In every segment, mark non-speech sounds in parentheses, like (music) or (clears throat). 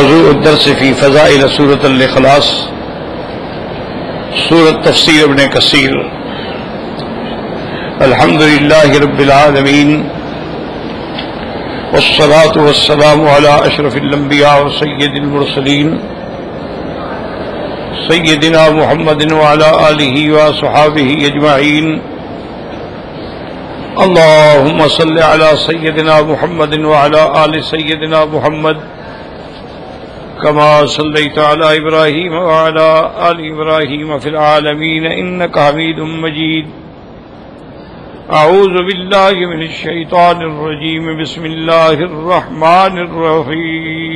موضوع الدرس في فضائل سورة الإخلاص سورة تفسير ابن كثير الحمد لله رب العالمين والصلاة والسلام على أشرف الأنبياء وسيد المرسلين سيدنا محمد وعلى آله وصحابه أجمعين اللهم صل على سيدنا محمد وعلى آل سيدنا محمد۔ كما صليت على إبراهيم وعلى آل إبراهيم في العالمين إنك حميد مجيد. أعوذ بالله من الشيطان الرجيم. بسم الله الرحمن الرحيم.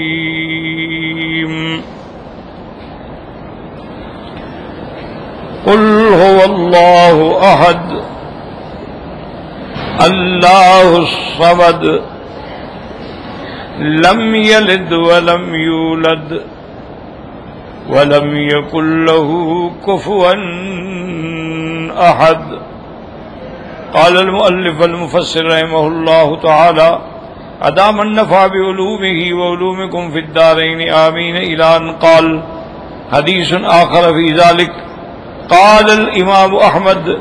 قل هو الله أحد، الله الصمد لم يلد ولم يولد ولم يكن له كفوا أحد. قال المؤلف المفسر رحمه الله تعالى أدام النفع بعلومه وعلومكم في الدارين، آمين. إلى أن قال حديث آخر في ذلك. قال الإمام أحمد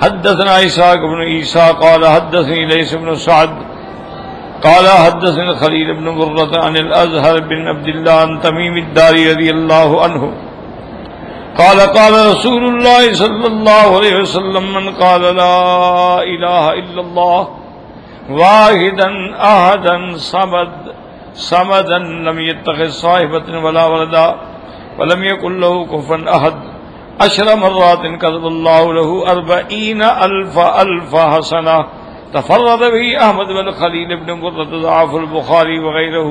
حدثنا إساق بن إيسا قال حدثني ليس بن سعد. قال حدثنا خليل بن مرة عن الأزهر بن عبد الله عن تميم الداري رضي الله عنه. قال قال رسول الله صلى الله عليه وسلم من قال لا إله إلا الله واحدا أحدا صمد، صمدا لم يتخذ صاحبة ولا ولدا ولم يكن له كفا أحد. عشر مرات كذب الله له أربعين ألف ألف حسنة. تفرد به احمد بن خلیل ابن مرت ضعف البخاری وغیرہ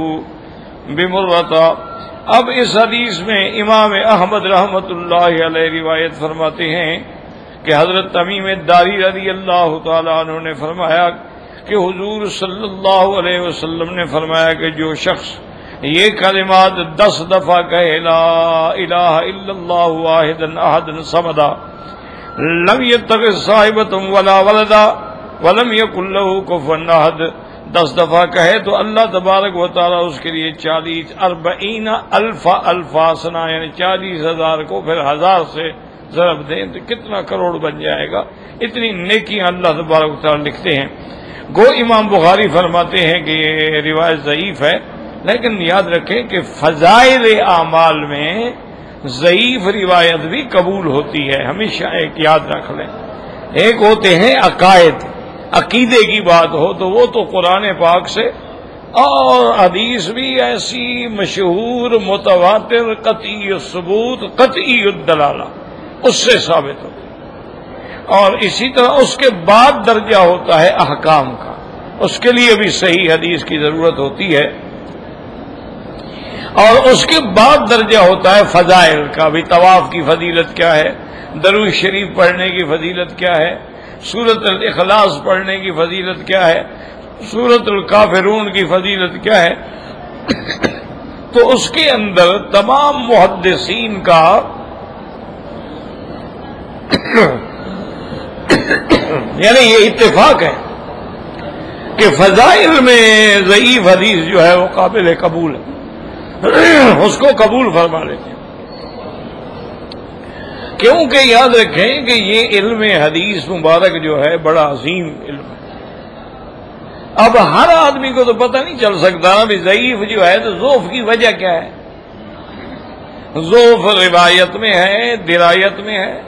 بمرت اب اس حدیث میں امام احمد رحمت اللہ علیہ روایت فرماتے ہیں کہ حضرت تمیم داری رضی اللہ تعالیٰ عنہ نے فرمایا کہ حضور صلی اللہ علیہ وسلم نے فرمایا کہ جو شخص یہ کلمات دس دفعہ کہے لا الہ الا اللہ واحد احد سمدا لم يتخذ صاحبۃ ولا ولدا ولم یک اللہ کو فنحد دس دفعہ کہے تو اللہ تبارک و تعالیٰ اس کے لیے چالیس اربعین الفا الفاسنا یعنی چالیس ہزار کو پھر ہزار سے ضرب دیں تو کتنا کروڑ بن جائے گا۔ اتنی نیکیاں اللہ تبارک و تعالیٰ لکھتے ہیں۔ گو امام بخاری فرماتے ہیں کہ یہ روایت ضعیف ہے، لیکن یاد رکھیں کہ فضائل اعمال میں ضعیف روایت بھی قبول ہوتی ہے۔ ہمیشہ ایک یاد رکھ لیں۔ ایک ہوتے ہیں عقائد۔ عقیدے کی بات ہو تو وہ تو قرآن پاک سے اور حدیث بھی ایسی مشہور، متواتر، قطعی ثبوت، قطعی الدلالہ، اس سے ثابت ہو۔ اور اسی طرح اس کے بعد درجہ ہوتا ہے احکام کا۔ اس کے لیے بھی صحیح حدیث کی ضرورت ہوتی ہے۔ اور اس کے بعد درجہ ہوتا ہے فضائل کا بھی۔ طواف کی فضیلت کیا ہے؟ درو شریف پڑھنے کی فضیلت کیا ہے؟ سورت الاخلاص پڑھنے کی فضیلت کیا ہے؟ سورت الکافرون کی فضیلت کیا ہے؟ تو اس کے اندر تمام محدثین کا یعنی یہ اتفاق ہے کہ فضائل میں ضعیف حدیث جو ہے وہ قابل قبول ہے۔ اس کو قبول فرما لیتے ہیں۔ کیونکہ یاد رکھیں کہ یہ علم حدیث مبارک جو ہے بڑا عظیم علم ہے۔ اب ہر آدمی کو تو پتہ نہیں چل سکتا نا بھی ضعیف جو ہے تو ذوف کی وجہ کیا ہے؟ ذوف روایت میں ہے، درایت میں ہے۔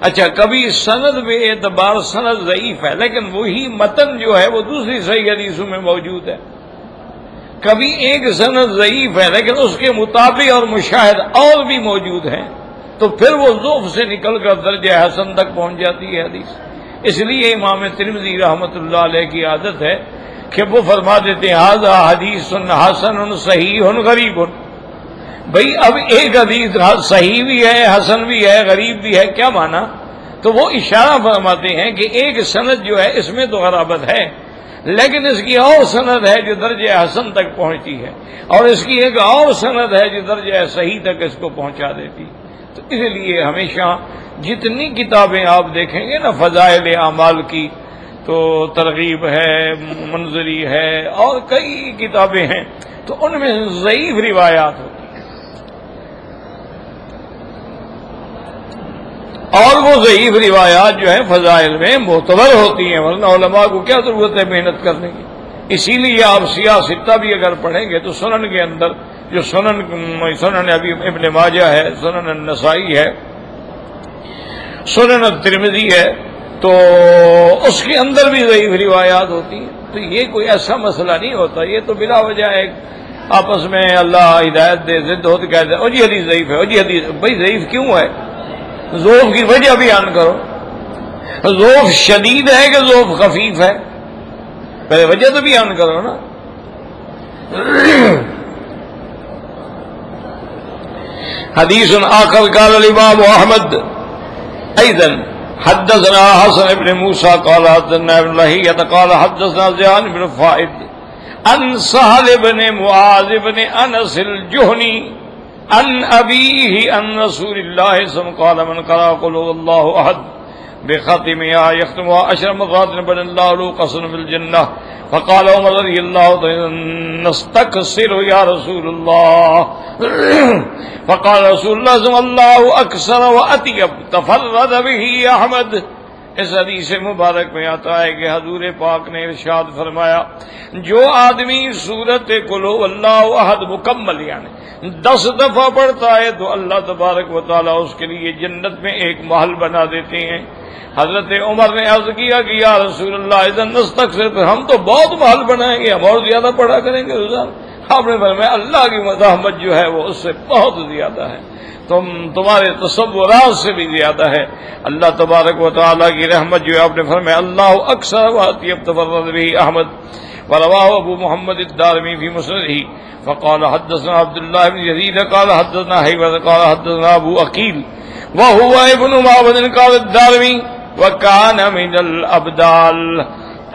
اچھا کبھی سند میں اعتبار سند ضعیف ہے، لیکن وہی متن جو ہے وہ دوسری صحیح حدیثوں میں موجود ہے۔ کبھی ایک سند ضعیف ہے، لیکن اس کے مطابق اور مشاہد اور بھی موجود ہیں۔ تو پھر وہ ذوف سے نکل کر درجہ حسن تک پہنچ جاتی ہے حدیث۔ اس لیے امام ترمزی رحمت اللہ علیہ کی عادت ہے کہ وہ فرما دیتے ہیں حاضہ حدیث حسن ان صحیح ان غریب۔ ان بھائی اب ایک حدیث صحیح بھی ہے، حسن بھی ہے، غریب بھی ہے، کیا مانا؟ تو وہ اشارہ فرماتے ہیں کہ ایک سند جو ہے، اس میں تو غرابت ہے، لیکن اس کی اور سند ہے جو درجہ حسن تک پہنچتی ہے، اور اس کی ایک اور سند ہے جو درجہ صحیح تک اس کو پہنچا دیتی۔ تو اس لیے ہمیشہ جتنی کتابیں آپ دیکھیں گے نا، فضائل اعمال کی تو ترغیب ہے، منظری ہے اور کئی کتابیں ہیں، تو ان میں ضعیف روایات ہوتی ہیں۔ اور وہ ضعیف روایات جو ہیں، فضائل میں معتبر ہوتی ہیں، ورنہ علماء کو کیا ضرورت ہے محنت کرنے کی؟ اسی لیے آپ سیاہ ستہ بھی اگر پڑھیں گے تو سنن کے اندر جو سنن سنن ابھی ابن ماجہ ہے، سنن النسائی ہے، سنن ترمزی ہے، تو اس کے اندر بھی ضعیف روایات ہوتی ہیں۔ تو یہ کوئی ایسا مسئلہ نہیں ہوتا، یہ تو بلا وجہ ایک آپس میں اللہ ہدایت دے، ضد ہوتے کہتے ہیں جی حدیث ضعیف ہے جی حدیث، بھائی ضعیف کیوں ہے؟ ذوف کی وجہ بیان کرو۔ ذوف شدید ہے کہ ذوف خفیف ہے؟ پہلے وجہ تو بیان کرو نا۔ حدیث آخر قال الامام احمد. ايضا حدثنا حسن بن موسى قال حدثنا ابن لهية قال حدثنا زيان بن فائد. ان سهل بن معاذ بن انس الجهني ان ابيه ان رسول الله صلى الله عليه وسلم قال من قرأ قل الله احد. بختمها يختمها عشر مرات بل الله له قصر في الجنة. فقال عمر رضي الله نستكسر يا رسول الله. (coughs) فقال رسول الله صلى الله أكسر وأتيب تفرد به أحمد. اس حدیث مبارک میں آتا ہے کہ حضور پاک نے ارشاد فرمایا، جو آدمی صورت کلو اللہ عہد مکمل یعنی دس دفعہ پڑھتا ہے تو اللہ تبارک و تعالیٰ اس کے لیے جنت میں ایک محل بنا دیتے ہیں۔ حضرت عمر نے عرض کیا کہ یا رسول اللہ نستک سے ہم تو بہت محل بنائیں گے، ہم اور زیادہ پڑھا کریں گے آپ نے فرمایا، اللہ کی مزاحمت جو ہے وہ اس سے بہت زیادہ ہے۔ تم تمہارے تصورات سے بھی زیادہ ہے۔ اللہ تبارک و تعالیٰ کی رحمت جو ہے آپ نے فرمایا، اللہ اکثر واطی اب بھی احمد۔ ورواہ ابو محمد الدارمی فی مسندی فقال حدثنا عبد الله بن يزيد قال حدثنا حيوة قال حدثنا ابو اقيل وهو ابن معبد قال الدارمي وكان من الأبدال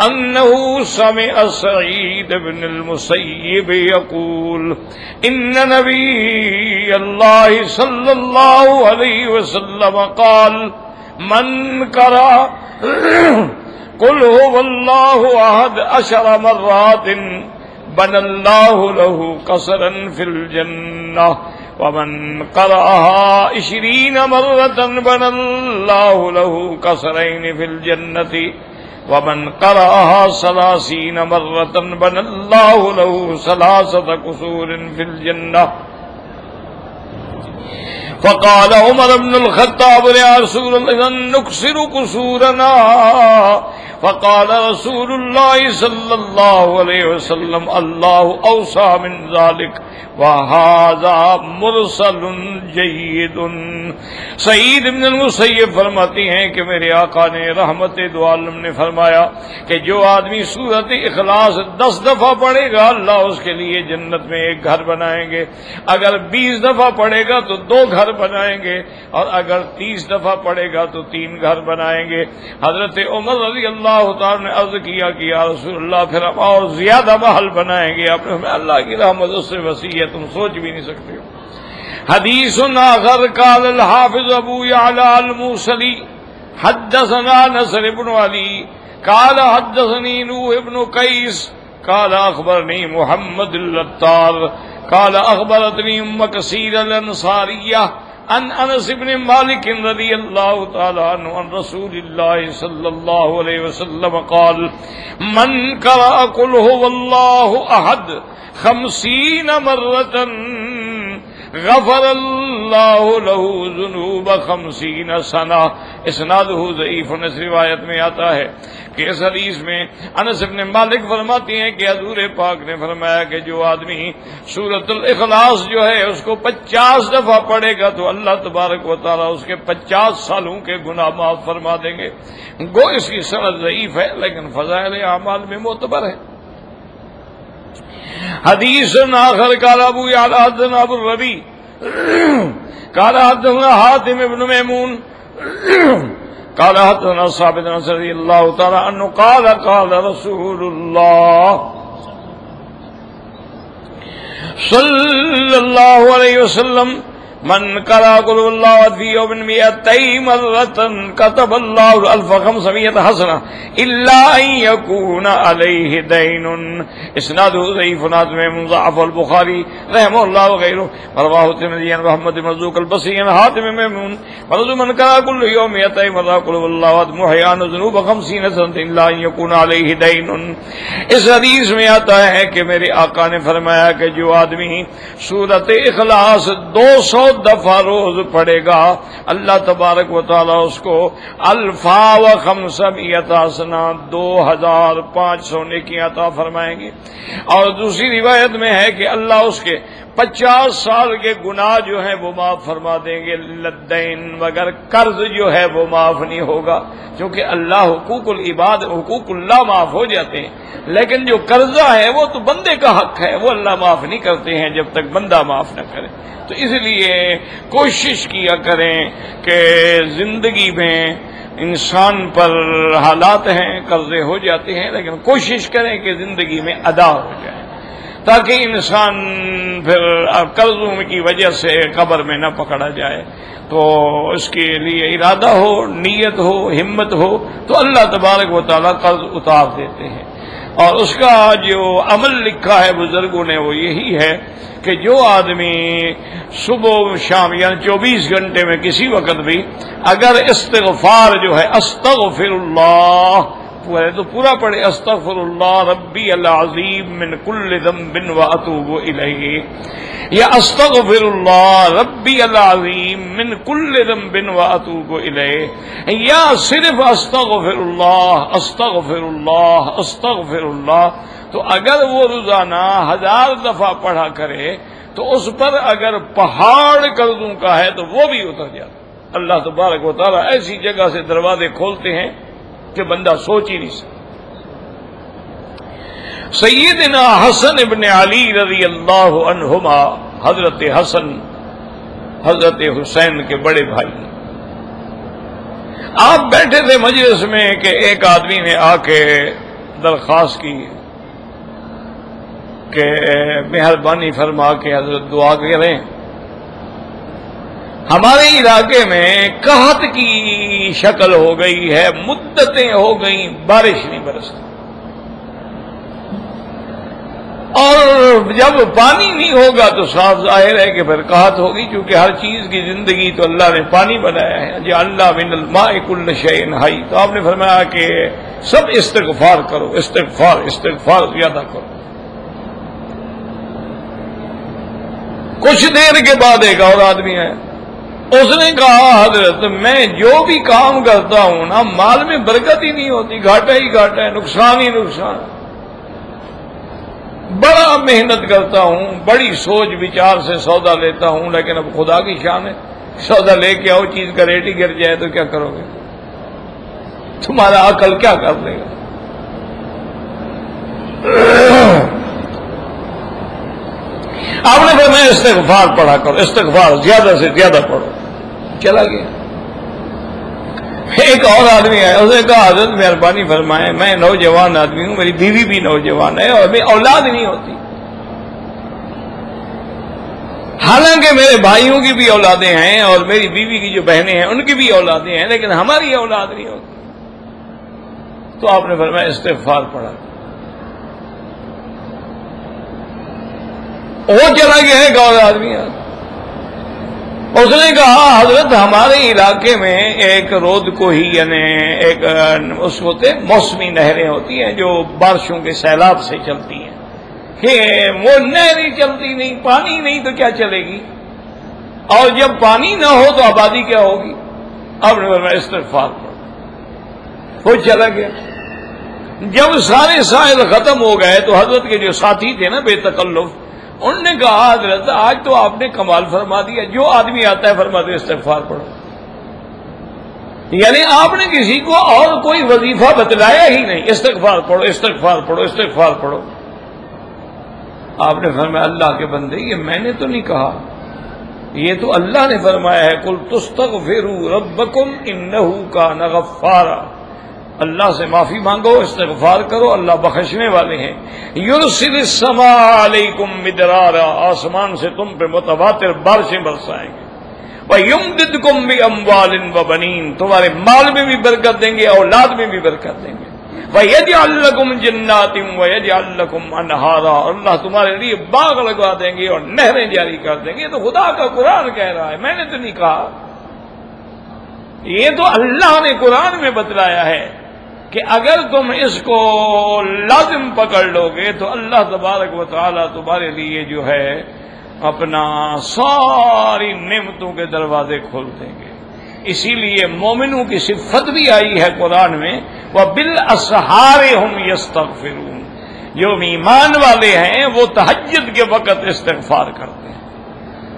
أنه سمع سعيد بن المسيب يقول إن نبي الله صلى الله عليه وسلم قال، من قرأ قل هو الله أحد أشر مرات بن الله له قصرا في الجنة ومن قرأها عشرين مرة بنى الله له قصرين في الجنة ومن قرأها سلاسين مرة بن الله له سلاسة كسور في الجنة. فقال عمر بن الخطاب يا رسول الله نكسر كسورنا فقال رسول الله صلى الله عليه وسلم الله أوسع من ذلك وهذا مرسل جيد سعید ابن المسیب فرماتی ہیں کہ میرے آقا نے رحمت دو عالم نے فرمایا کہ جو آدمی صورت اخلاص دس دفعہ پڑھے گا، اللہ اس کے لیے جنت میں ایک گھر بنائیں گے۔ اگر بیس دفعہ پڑھے گا تو دو گھر بنائیں گے، اور اگر تیس دفعہ پڑھے گا تو تین گھر بنائیں گے۔ حضرت عمر رضی اللہ اللہ تعالی نے عرض کیا کہ یا رسول اللہ، پھر ہم اور زیادہ محل بنائیں گے۔ آپ اپنے اللہ کی رحمت اس سے وسیع ہے، تم سوچ بھی نہیں سکتے ہو۔ حدیث آخر، قال الحافظ ابو يعلى الموسلي حدثنا نصر بن علي قال حدثني نوح بن قيس قال اخبرني محمد اللتار قال اخبرتني ام كثير الانصاريه ان انس بن مالك رضي الله تعالى عنه عن رسول الله صلى الله عليه وسلم قال، من قرأ قل هو الله احد خمسين مرة غفر اللہ له ذنوب خمسین سنا اسناد ضعیف اس روایت میں آتا ہے۔ کہ اس حدیث میں انس ابن مالک فرماتی ہیں کہ حضور پاک نے فرمایا کہ جو آدمی سورت الاخلاص جو ہے اس کو پچاس دفعہ پڑھے گا تو اللہ تبارک و تعالیٰ اس کے پچاس سالوں کے گناہ معاف فرما دیں گے۔ گو اس کی سند ضعیف ہے لیکن فضائل اعمال میں معتبر ہے۔ حدیث آخر، قال ابو يعلى حدثنا ابو الربي قال حدثنا حاتم ابن ميمون قال حدثنا صاحب نصر رضي الله تعالى انه قال قال رسول الله صلى الله عليه وسلم من کرا قل اللہ فی یوم میتی مرتن کتب اللہ الف خمسمیت حسنہ الا ان یکون علیہ دین اسناد ضعیف ناظم منضعف البخاری رحم اللہ وغیرہ مرواہ ترمذی محمد مرزوق البصری حاتم میمون فرض من کرا قل یوم میتی مرتن قل اللہ محیان ذنوب خمسین سنت الا ان یکون علیہ دین اس حدیث میں آتا ہے کہ میرے آقا نے فرمایا کہ جو آدمی سورت اخلاص دو سو دفعہ روز پڑے گا۔ اللہ تبارک و تعالیٰ اس کو الفا و خم سب یتاسنا دو ہزار پانچ سونے کی عطا فرمائیں گے۔ اور دوسری روایت میں ہے کہ اللہ اس کے پچاس سال کے گناہ جو ہیں وہ معاف فرما دیں گے، لدین، مگر قرض جو ہے وہ معاف نہیں ہوگا، کیونکہ اللہ حقوق العباد، حقوق اللہ معاف ہو جاتے ہیں۔ لیکن جو قرضہ ہے وہ تو بندے کا حق ہے، وہ اللہ معاف نہیں کرتے ہیں جب تک بندہ معاف نہ کرے۔ تو اس لیے کوشش کیا کریں کہ زندگی میں انسان پر حالات ہیں، قرضے ہو جاتے ہیں، لیکن کوشش کریں کہ زندگی میں ادا ہو جائے تاکہ انسان پھر قرضوں کی وجہ سے قبر میں نہ پکڑا جائے، تو اس کے لیے ارادہ ہو، نیت ہو، ہمت ہو، تو اللہ تبارک و تعالیٰ قرض اتار دیتے ہیں۔ اور اس کا جو عمل لکھا ہے بزرگوں نے، وہ یہی ہے کہ جو آدمی صبح شام یعنی چوبیس گھنٹے میں کسی وقت بھی اگر استغفار جو ہے، استغفر اللہ تو پورا پڑھے استغفر اللہ ربی العظیم من کل ذنب و اتوب الیہ. یا استغفر اللہ ربی العظیم من کل ذنب و اتوب الیہ. یا صرف استغفر اللہ استغفر اللہ استغفر اللہ تو اگر وہ روزانہ ہزار دفعہ پڑھا کرے، تو اس پر اگر پہاڑ قرضوں کا ہے تو وہ بھی اتر جاتا اللہ تبارک و تعالیٰ ایسی جگہ سے دروازے کھولتے ہیں کہ بندہ سوچ ہی نہیں سکتا۔ سیدنا حسن ابن علی رضی اللہ عنہما، حضرت حسن، حضرت حسین کے بڑے بھائی۔ آپ بیٹھے تھے مجلس میں کہ ایک آدمی نے آ کے درخواست کی کہ مہربانی فرما کے حضرت دعا کریں۔ ہمارے علاقے میں قحط کی شکل ہو گئی ہے، مدتیں ہو گئی بارش نہیں برستی۔ اور جب پانی نہیں ہوگا تو صاف ظاہر ہے کہ پھر قحط ہوگی کیونکہ ہر چیز کی زندگی تو اللہ نے پانی بنایا ہے۔ جی اللہ من الماء کل شعین ہائی تو آپ نے فرمایا کہ سب استغفار کرو، استغفار استغفار زیادہ کرو۔ کچھ دیر کے بعد ایک اور آدمی ہے اس نے کہا، حضرت، میں جو بھی کام کرتا ہوں نا، مال میں برکت ہی نہیں ہوتی، گھاٹا ہی گھاٹا ہے، نقصان ہی نقصان بڑا محنت کرتا ہوں، بڑی سوچ بچار سے سودا لیتا ہوں، لیکن اب خدا کی شان ہے، سودا لے کے آؤ، چیز کا ریٹ ہی گر جائے تو کیا کرو گے؟ تمہارا عقل کیا کر دے گا؟ آپ نے پھر میں استغفار پڑھا کرو، استغفار زیادہ سے زیادہ پڑھو۔ چلا گیا۔ ایک اور آدمی ہے اس نے کہا، حضرت مہربانی فرمائے میں نوجوان آدمی ہوں، میری بیوی بھی نوجوان ہے اور میری اولاد نہیں ہوتی۔ حالانکہ میرے بھائیوں کی بھی اولادیں ہیں اور میری بیوی کی جو بہنیں ہیں، ان کی بھی اولادیں ہیں، لیکن ہماری اولاد نہیں ہوتی۔ تو آپ نے فرمایا، استغفار پڑھا۔ وہ چلا گیا ہے ایک اور آدمی۔ اس نے کہا، حضرت ہمارے علاقے میں ایک رود کو ہی یعنی ایک، اس ہوتے موسمی نہریں ہوتی ہیں جو بارشوں کے سیلاب سے چلتی ہیں۔ کہ وہ نہریں چلتی نہیں، پانی نہیں تو کیا چلے گی؟ اور جب پانی نہ ہو تو آبادی کیا ہوگی؟ اب میں استغفار وہ چلا گیا۔ جب سارے ساحل ختم ہو گئے تو حضرت کے جو ساتھی تھے نا، بے تکلف انہوں نے کہا، حضرت، آج تو آپ نے کمال فرما دیا، جو آدمی آتا ہے فرما دے، استغفار پڑھو۔ یعنی آپ نے کسی کو اور کوئی وظیفہ بتلایا ہی نہیں، استغفار پڑھو استغفار پڑھو استغفار پڑھو۔ آپ نے فرمایا، اللہ کے بندے، یہ میں نے تو نہیں کہا۔ یہ تو اللہ نے فرمایا ہے کل تستغ فرو رب کم ان کا نغفارا اللہ سے معافی مانگو، استغفار کرو، اللہ بخشنے والے ہیں۔ یورسل السماء علیکم مدرارا، آسمان سے تم پہ متواتر بارشیں برسائیں گے۔ وہ یم دد کم بھی اموال و بنین تمہارے مال میں بھی برکت دیں گے، اولاد میں بھی برکت دیں گے۔ وہ یج الکم جناتم و یج الکم انہارا اللہ تمہارے لیے باغ لگوا دیں گے اور نہریں جاری کر دیں گے۔ یہ تو خدا کا قرآن کہہ رہا ہے، میں نے تو نہیں کہا۔ یہ تو اللہ نے قرآن میں بتلایا ہے۔ کہ اگر تم اس کو لازم پکڑ لو گے تو اللہ تبارک و تعالیٰ تمہارے لیے جو ہے اپنا ساری نعمتوں کے دروازے کھول دیں گے۔ اسی لیے مومنوں کی صفت بھی آئی ہے قرآن میں وہ بال اسہارے ہوں یس جو ایمان والے ہیں، وہ تحجد کے وقت استغفار کرتے ہیں۔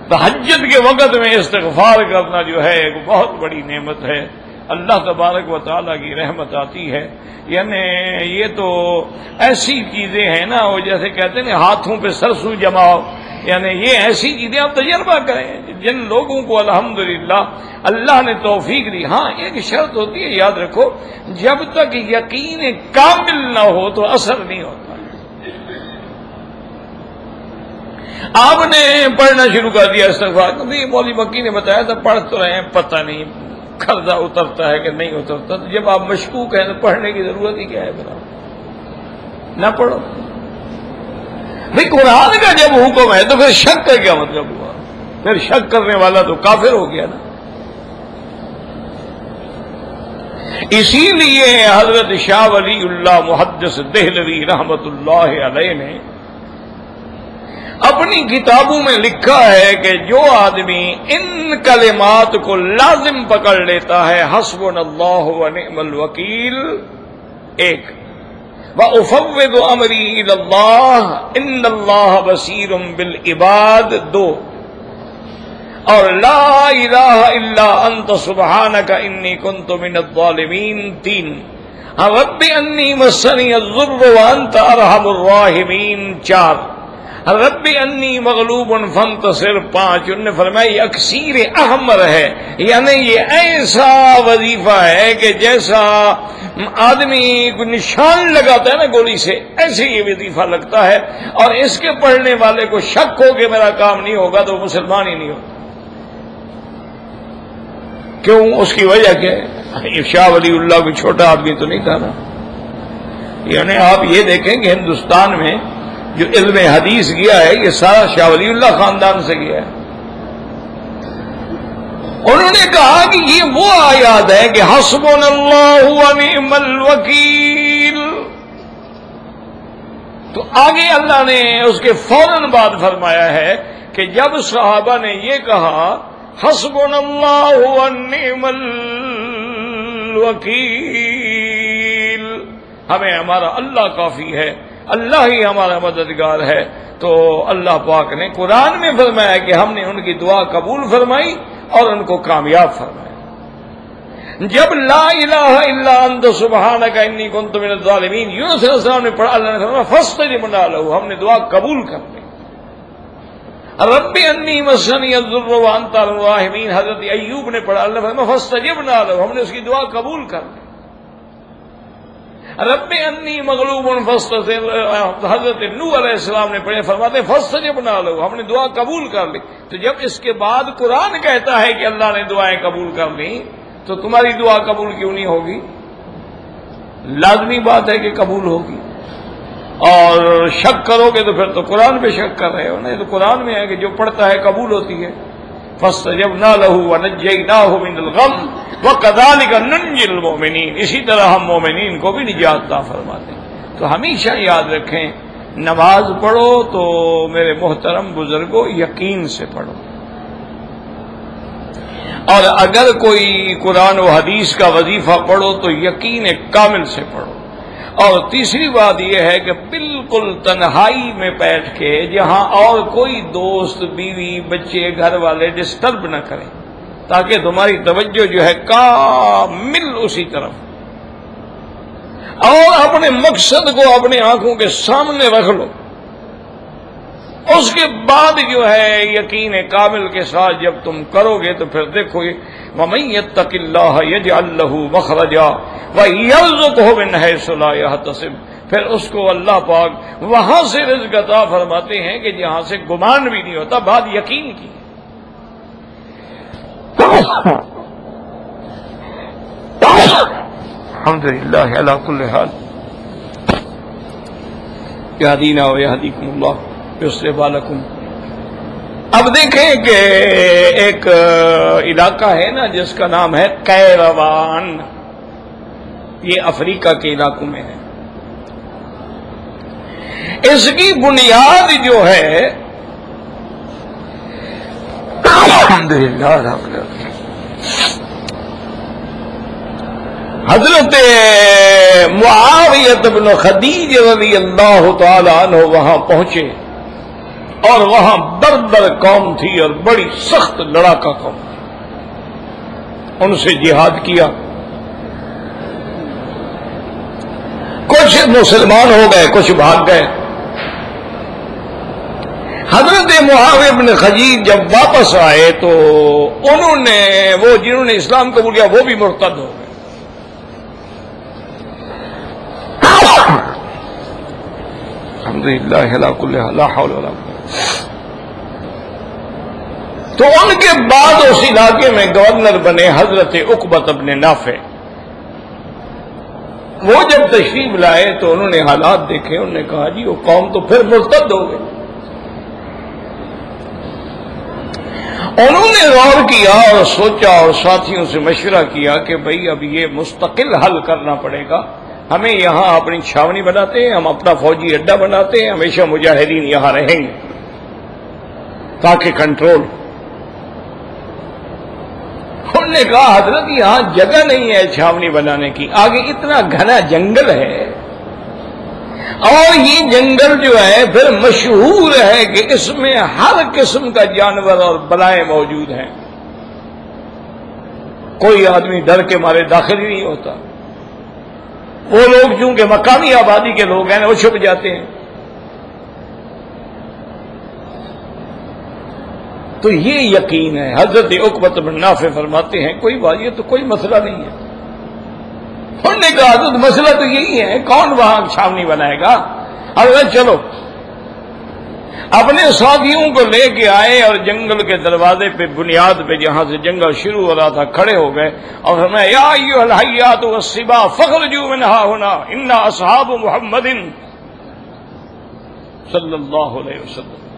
تحجد کے وقت میں استغفار کرنا جو ہے، ایک بہت بڑی نعمت ہے۔ اللہ تبارک و تعالیٰ کی رحمت آتی ہے۔ یعنی یہ تو ایسی چیزیں ہیں نا، وہ جیسے کہتے ہیں ہاتھوں پہ سرسو جماؤ۔ یعنی یہ ایسی چیزیں آپ تجربہ کریں۔ جن لوگوں کو الحمدللہ اللہ نے توفیق دی۔ ہاں ایک شرط ہوتی ہے، یاد رکھو، جب تک یقین کامل نہ ہو تو اثر نہیں ہوتا۔ آپ نے پڑھنا شروع کر دیا، استغفار۔ مولی مکی نے بتایا تھا، پڑھ تو رہے ہیں، پتہ نہیں۔ قرضہ اترتا ہے کہ نہیں اترتا، تو جب آپ مشکوک ہیں تو پڑھنے کی ضرورت ہی کیا ہے بتا نہ پڑھو۔ بھائی قرآن کا جب حکم ہے تو پھر شک کا کیا مطلب ہوا؟ پھر شک کرنے والا تو کافر ہو گیا نا۔ اسی لیے حضرت شاہ ولی اللہ محدث دہلوی رحمت اللہ علیہ نے اپنی کتابوں میں لکھا ہے کہ جو آدمی ان کلمات کو لازم پکڑ لیتا ہے حسب اللہ و نعم الوکیل۔ ایک افوید امری اللہ ان اللہ بصیر بالعباد۔ دو، اور لا الہ الا انت سبحانک انی کنت من الظالمین تین، رب انی مسنی الضر وانت ارحم الراحمین چار رب انی مغلوب فن پانچ ان نے فرمائی، اکثیر احمر ہے یعنی یہ ایسا وظیفہ ہے کہ جیسا آدمی کو نشان لگاتا ہے نا گولی سے، ایسے یہ وظیفہ لگتا ہے۔ اور اس کے پڑھنے والے کو شک ہو کہ میرا کام نہیں ہوگا تو مسلمان ہی نہیں ہوگا کیوں؟ اس کی وجہ کیا ہے؟ شاہ ولی اللہ کو چھوٹا آدمی تو نہیں کہا یعنی آپ یہ دیکھیں کہ ہندوستان میں جو علم حدیث گیا ہے، یہ سارا شاہ ولی اللہ خاندان سے گیا ہے۔ انہوں نے کہا کہ یہ وہ آیات ہے کہ حسب اللہ نعم الوکیل۔ تو آگے اللہ نے اس کے فوراً بعد فرمایا ہے کہ جب صحابہ نے یہ کہا حسب اللہ نعم الوکیل، ہمیں ہمارا اللہ کافی ہے۔ اللہ ہی ہمارا مددگار ہے۔ تو اللہ پاک نے قرآن میں فرمایا کہ ہم نے ان کی دعا قبول فرمائی اور ان کو کامیاب فرمایا۔ جب لا الہ الا انت سبحانک انی کنت من الظالمین، یونس علیہ السلام نے پڑھا، اللہ نے فرمایا فاستجب لہو ہم نے دعا قبول کر لی۔ رب انی مسنی الذر وانت الراحمین، حضرت ایوب نے پڑھا، اللہ نے فرمایا فاستجب لہو ہم نے اس کی دعا قبول کر لی۔ رب انی مغلوب فسٹ حضرت نو علیہ السلام نے پڑھے، فرماتے فسٹ جب بنا لو، ہم نے دعا قبول کر لی۔ تو جب اس کے بعد قرآن کہتا ہے کہ اللہ نے دعائیں قبول کر لی تو تمہاری دعا قبول کیوں نہیں ہوگی؟ لازمی بات ہے کہ قبول ہوگی۔ اور شک کرو گے تو پھر تو قرآن پہ شک کر رہے ہو نا یہ تو قرآن میں ہے کہ جو پڑھتا ہے قبول ہوتی ہے۔ فسٹ جب نہ نہ من الغم وہ کدال کا اسی طرح ہم مومنین کو بھی نجات نہ فرماتے تو ہمیشہ یاد رکھیں، نماز پڑھو تو میرے محترم بزرگوں یقین سے پڑھو۔ اور اگر کوئی قرآن و حدیث کا وظیفہ پڑھو تو یقین کامل سے پڑھو۔ اور تیسری بات یہ ہے کہ بالکل تنہائی میں بیٹھ کے جہاں اور کوئی دوست، بیوی، بچے، گھر والے ڈسٹرب نہ کریں، تاکہ تمہاری توجہ جو ہے کامل اسی طرف۔ اور اپنے مقصد کو اپنے آنکھوں کے سامنے رکھ لو۔ اس کے بعد جو ہے یقین کامل کے ساتھ جب تم کرو گے تو پھر دیکھو ممیت تک اللہ یج اللہ مخرجا وہ ہو بن ہے صلاح تصب پھر اس کو اللہ پاک وہاں سے رزق عطا فرماتے ہیں کہ جہاں سے گمان بھی نہیں ہوتا بات یقین کی۔ الحمد للہ اللہ کل حال۔ یا دینا ہو یا دیکھوں اللہ۔ اس بالکم اب دیکھیں کہ ایک علاقہ ہے نا جس کا نام ہے کیروان یہ افریقہ کے علاقوں میں ہے۔ اس کی بنیاد جو ہے حضرت معاویت بن خدیج رضی اللہ تعالی عنہ وہاں پہنچے۔ اور وہاں در قوم تھی اور بڑی سخت لڑاکا قوم ان سے جہاد کیا۔ کچھ مسلمان ہو گئے، کچھ بھاگ گئے۔ حضرت محاوب بن خجیر جب واپس آئے تو انہوں نے وہ جنہوں نے اسلام قبول کیا، وہ بھی مرتد ہو گئے۔ الحمد للہ تو ان کے بعد اس علاقے میں گورنر بنے حضرت اقبت ابن نافع۔ وہ جب تشریف لائے تو انہوں نے حالات دیکھے، انہوں نے کہا جی وہ قوم تو پھر مرتد ہو گئے۔ انہوں نے غور کیا اور سوچا اور ساتھیوں سے مشورہ کیا کہ بھئی اب یہ مستقل حل کرنا پڑے گا۔ ہمیں یہاں اپنی چھاونی بناتے ہیں، ہم اپنا فوجی اڈا بناتے ہیں، ہمیشہ مجاہدین یہاں رہیں گے۔ تاکہ کنٹرول انہوں نے کہا، حضرت، یہاں جگہ نہیں ہے چھاونی بنانے کی۔ آگے اتنا گھنا جنگل ہے۔ اور یہ جنگل جو ہے، پھر مشہور ہے کہ اس میں ہر قسم کا جانور اور بلائیں موجود ہیں۔ کوئی آدمی ڈر کے مارے داخل ہی نہیں ہوتا۔ وہ لوگ، چونکہ مقامی آبادی کے لوگ ہیں، وہ چھپ جاتے ہیں۔ تو یہ یقین ہے۔ حضرت اقبت بن نافع فرماتے ہیں، کوئی بات، یہ تو کوئی مسئلہ نہیں ہے۔ انہوں نے کہا، حضرت، مسئلہ تو یہی ہے، کون وہاں چھاونی بنائے گا؟ حضرت چلو۔ اپنے ساتھیوں کو لے کے آئے اور جنگل کے دروازے پہ بنیاد پہ جہاں سے جنگل شروع ہو رہا تھا، کھڑے ہو گئے اور ہمیں یا تو سبا فخر جو منہا ہونا انا اصحاب محمد صلی اللہ علیہ وسلم۔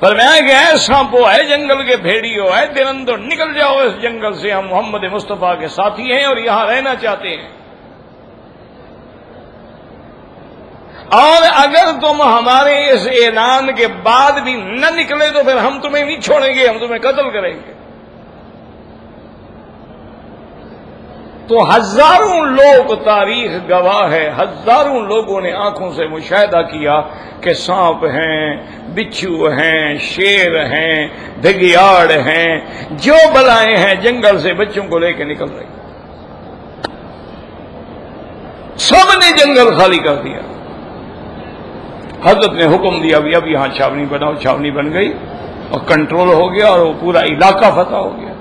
پر میں کہ ایسا پو ہے جنگل کے بھیڑی ہو ہے درندو نکل جاؤ اس جنگل سے، ہم محمد مصطفیٰ کے ساتھی ہیں اور یہاں رہنا چاہتے ہیں۔ اور اگر تم ہمارے اس اعلان کے بعد بھی نہ نکلے تو پھر ہم تمہیں نہیں چھوڑیں گے، ہم تمہیں قتل کریں گے۔ تو ہزاروں لوگ تاریخ گواہ ہے، ہزاروں لوگوں نے آنکھوں سے مشاہدہ کیا کہ سانپ ہیں، بچھو ہیں، شیر ہیں، دگیاڑ ہیں، جو بلائیں ہیں جنگل سے بچوں کو لے کے نکل رہی سب نے جنگل خالی کر دیا۔ حضرت نے حکم دیا بھی اب یہاں چھاونی بناؤ، چھاونی بن گئی اور کنٹرول ہو گیا اور وہ پورا علاقہ فتح ہو گیا۔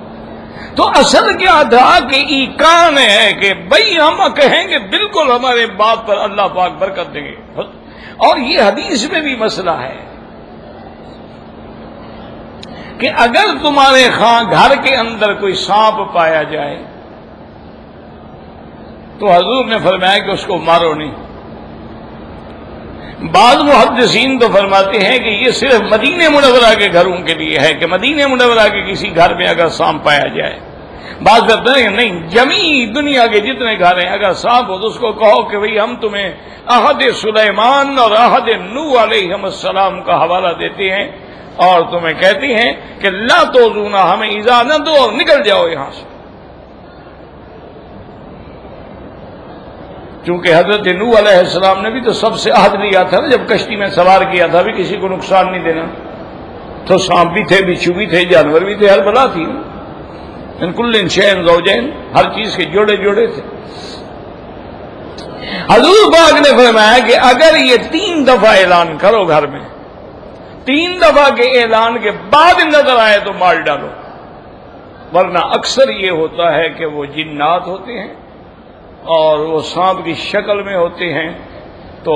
تو اصل کیا تھا کہ ایکان ہے کہ بھائی ہم کہیں گے بالکل ہمارے باپ پر اللہ پاک برکت دیں گے۔ اور یہ حدیث میں بھی مسئلہ ہے کہ اگر تمہارے خاں گھر کے اندر کوئی سانپ پایا جائے تو حضور نے فرمایا کہ اس کو مارو نہیں۔ بعض محدثین تو فرماتے ہیں کہ یہ صرف مدینہ منورہ کے گھروں کے لیے ہے کہ مدینہ منورہ کے کسی گھر میں اگر سانپ پایا جائے۔ بعض کہتے ہیں نہیں، جمی دنیا کے جتنے گھر ہیں، اگر سانپ ہو تو اس کو کہو کہ بھئی ہم تمہیں احد سلیمان اور احد نو علیہ السلام کا حوالہ دیتے ہیں اور تمہیں کہتی ہیں کہ لا تو ہمیں ایزا نہ دو اور نکل جاؤ یہاں سے۔ چونکہ حضرت نو علیہ السلام نے بھی تو سب سے عہد لیا تھا نا، جب کشتی میں سوار کیا تھا بھی کسی کو نقصان نہیں دینا۔ تو سانپ بھی تھے، بچھو بھی تھے، جانور بھی تھے، ہر بلا تھی انکل انشین روجین ہر چیز کے جوڑے جوڑے تھے۔ حضور باغ نے فرمایا کہ اگر یہ تین دفعہ اعلان کرو گھر میں، تین دفعہ کے اعلان کے بعد نظر آئے تو مال ڈالو۔ ورنہ اکثر یہ ہوتا ہے کہ وہ جنات ہوتے ہیں۔ اور وہ سانپ کی شکل میں ہوتے ہیں، تو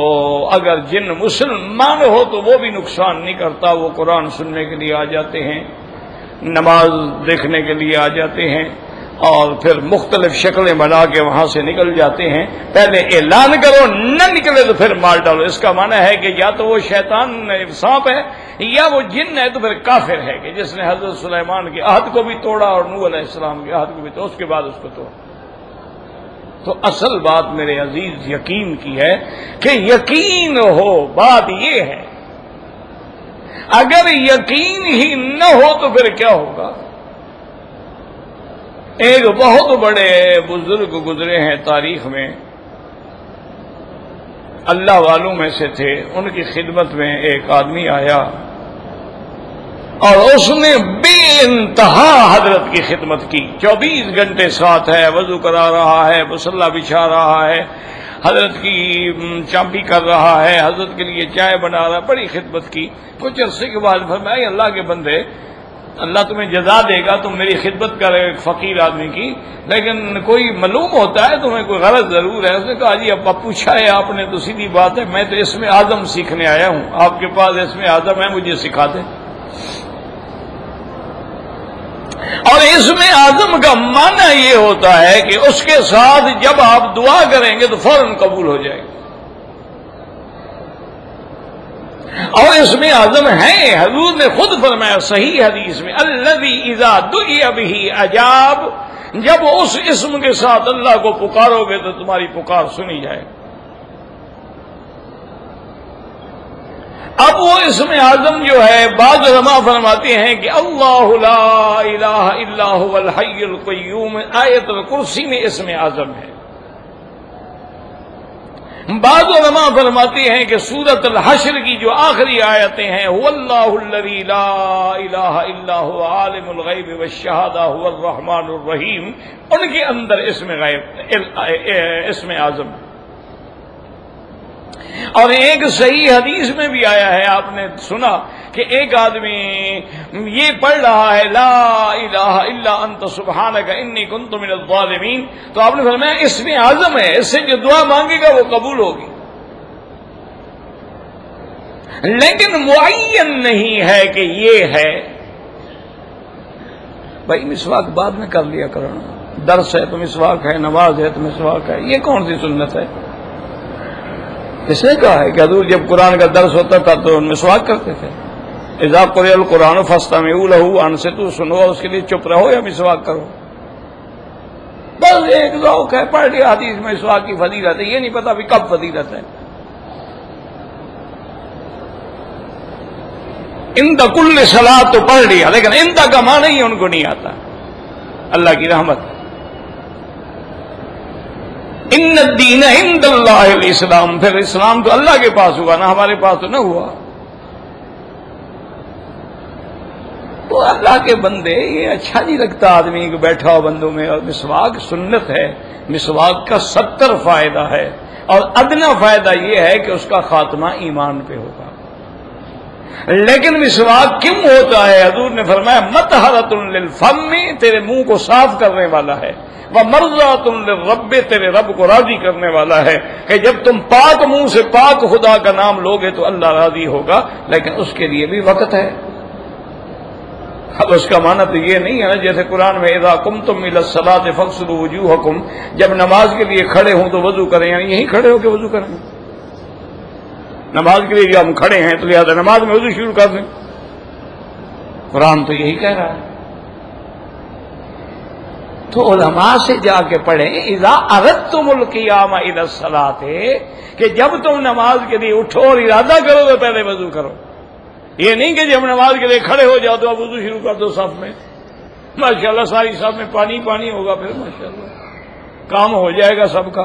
اگر جن مسلمان ہو تو وہ بھی نقصان نہیں کرتا، وہ قرآن سننے کے لیے آ جاتے ہیں، نماز دیکھنے کے لیے آ جاتے ہیں، اور پھر مختلف شکلیں بنا کے وہاں سے نکل جاتے ہیں۔ پہلے اعلان کرو، نہ نکلے تو پھر مار ڈالو۔ اس کا معنی ہے کہ یا تو وہ شیطان سانپ ہے، یا وہ جن ہے تو پھر کافر ہے، کہ جس نے حضرت سلیمان کے عہد کو بھی توڑا اور نور علیہ السلام کے عہد کو بھی توڑا اس کے بعد اس کو توڑا۔ تو اصل بات میرے عزیز یقین کی ہے کہ یقین ہو بات یہ ہے۔ اگر یقین ہی نہ ہو تو پھر کیا ہوگا؟ ایک بہت بڑے بزرگ گزرے ہیں تاریخ میں۔ اللہ والوں میں سے تھے۔ ان کی خدمت میں ایک آدمی آیا۔ اور اس نے بے انتہا حضرت کی خدمت کی۔ چوبیس گھنٹے ساتھ ہے، وضو کرا رہا ہے، مسلح بچھا رہا ہے۔ حضرت کی چامپی کر رہا ہے، حضرت کے لیے چائے بنا رہا ہے، بڑی خدمت کی۔ کچھ عرصے کے بعد فرمایا، اللہ کے بندے، اللہ تمہیں جزا دے گا، تم میری خدمت کرے فقیر آدمی کی۔ لیکن کوئی معلوم ہوتا ہے، تمہیں کوئی غلط ضرور ہے۔ اس نے کہا جی اب پوچھا ہے، آپ نے تو سیدھی بات ہے، میں تو اس میں آزم سیکھنے آیا ہوں۔ آپ کے پاس اس میں آزم ہے، مجھے سکھا دیں اور اس میں آزم کا معنی یہ ہوتا ہے کہ اس کے ساتھ جب آپ دعا کریں گے تو فوراً قبول ہو جائے گا اور اس میں اعظم ہے حضور نے خود فرمایا، صحیح حدیث میں اللہ دئی ابھی عجاب جب اس اسم کے ساتھ اللہ کو پکارو گے تو تمہاری پکار سنی جائے گی۔ اب وہ اسم اعظم جو ہے، بعض رما فرماتے ہیں کہ اللہ لا الہ الا هو الحی القیوم۔ آیت الکرسی میں اسم اعظم ہے۔ بعض علماء فرماتی ہیں کہ سورت الحشر کی جو آخری آیتیں ہیں اللہ لا الہ الا هو عالم الغیب والشہادہ، هو الرحمن الرحیم۔ ان کے اندر اسم غیب، اسم اعظم۔ اور ایک صحیح حدیث میں بھی آیا ہے، آپ نے سنا کہ ایک آدمی یہ پڑھ رہا ہے، لا الہ الا انت سبحانک انی کنت من الظالمین۔ تو آپ نے فرمایا، اس میں اعظم ہے، اس سے جو دعا مانگے گا وہ قبول ہوگی۔ لیکن معین نہیں ہے کہ یہ ہے۔ بھائی، مسواک بعد میں کر لیا کرنا درس ہے تو مسواک ہے، نماز ہے تو مسواک ہے۔ یہ کون سی سنت ہے؟ اس نے کہا ہے کہ حضور جب قرآن کا درس ہوتا تھا تو مسواک کرتے تھے؟ اضاف قرآن القرآن فستا میں لہو ان سے تو سنو اس کے لیے چپ رہو یا مسواک کرو؟ بس ایک ذوق ہے پڑھ لیا حدیث میں مسواک کی فضیلت ہے، یہ نہیں پتا بھی کب فضیلت ہے۔ ان کل سلاد تو پڑھ لیا، لیکن ان کا معنی ہی ان کو نہیں آتا۔ اللہ کی رحمت۔ ان دین ہند اللہ اسلام پھر اسلام تو اللہ کے پاس ہوا نا ہمارے پاس تو نہ ہوا۔ تو اللہ کے بندے، یہ اچھا نہیں لگتا آدمی کو بیٹھا ہو بندوں میں، اور مسواک سنت ہے۔ مسواک کا ستر فائدہ ہے، اور ادنا فائدہ یہ ہے کہ اس کا خاتمہ ایمان پہ ہوگا۔ لیکن مسواک کیوں ہوتا ہے؟ حضور نے فرمایا مت حرت تیرے منہ کو صاف کرنے والا ہے۔ وہ مرزا رب تیرے رب کو راضی کرنے والا ہے۔ کہ جب تم پاک منہ سے پاک خدا کا نام لوگے تو اللہ راضی ہوگا، لیکن اس کے لیے بھی وقت ہے۔ اب اس کا معنی تو یہ نہیں ہے نا، جیسے قرآن میں ادا کم تم سلاد فخر وجوحکم جب نماز کے لیے کھڑے ہوں تو وضو کریں یعنی یہیں کھڑے ہو کے وضو کریں۔ نماز کے لیے جب ہم کھڑے ہیں تو لہٰذا نماز میں وضو شروع کر دیں۔ قرآن تو یہی کہہ رہا ہے۔ تو علماء سے جا کے پڑھیں، اذا ارد تم القیام ادسلات کہ جب تم نماز کے لیے اٹھو اور ارادہ کرو تو پہلے وضو کرو۔ یہ نہیں کہ جب نماز کے لیے کھڑے ہو جاؤ تو اب وضو شروع کر دو صف میں۔ ماشاء اللہ ساری صف میں پانی پانی ہوگا پھر ماشاء اللہ کام ہو جائے گا سب کا۔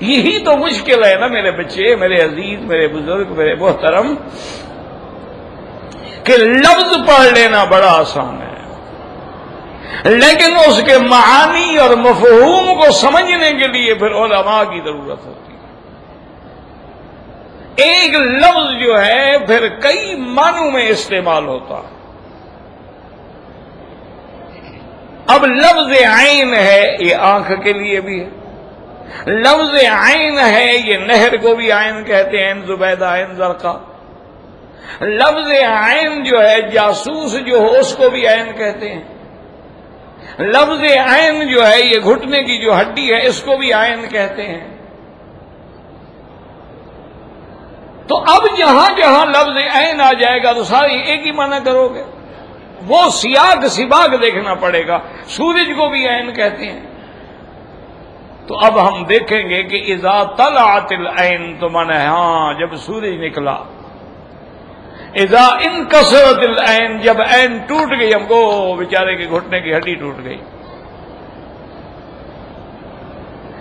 یہی تو مشکل ہے نا میرے بچے، میرے عزیز، میرے بزرگ، میرے محترم، کہ لفظ پڑھ لینا بڑا آسان ہے۔ لیکن اس کے معانی اور مفہوم کو سمجھنے کے لیے پھر علماء کی ضرورت ہوتی ایک لفظ جو ہے پھر کئی معنوں میں استعمال ہوتا اب لفظ عین ہے، یہ آنکھ کے لیے بھی ہے۔ لفظ عین ہے، یہ نہر کو بھی آئین کہتے ہیں زبیدہ، عین زرقا۔ لفظ عین جو ہے، جاسوس جو ہو، اس کو بھی عین کہتے ہیں۔ لفظ عین جو ہے، یہ گھٹنے کی جو ہڈی ہے، اس کو بھی عین کہتے ہیں۔ تو اب جہاں جہاں لفظ عین آ جائے گا، تو ساری ایک ہی معنی کرو گے۔ وہ سیاگ، سباگ دیکھنا پڑے گا۔ سورج کو بھی عین کہتے ہیں۔ تو اب ہم دیکھیں گے کہ ازا تل آتل عین تو من ہاں جب سورج نکلا۔ ازا ان کسرت العین، جب عین ٹوٹ گئی، ہم کو بیچارے کے گھٹنے کی ہڈی ٹوٹ گئی۔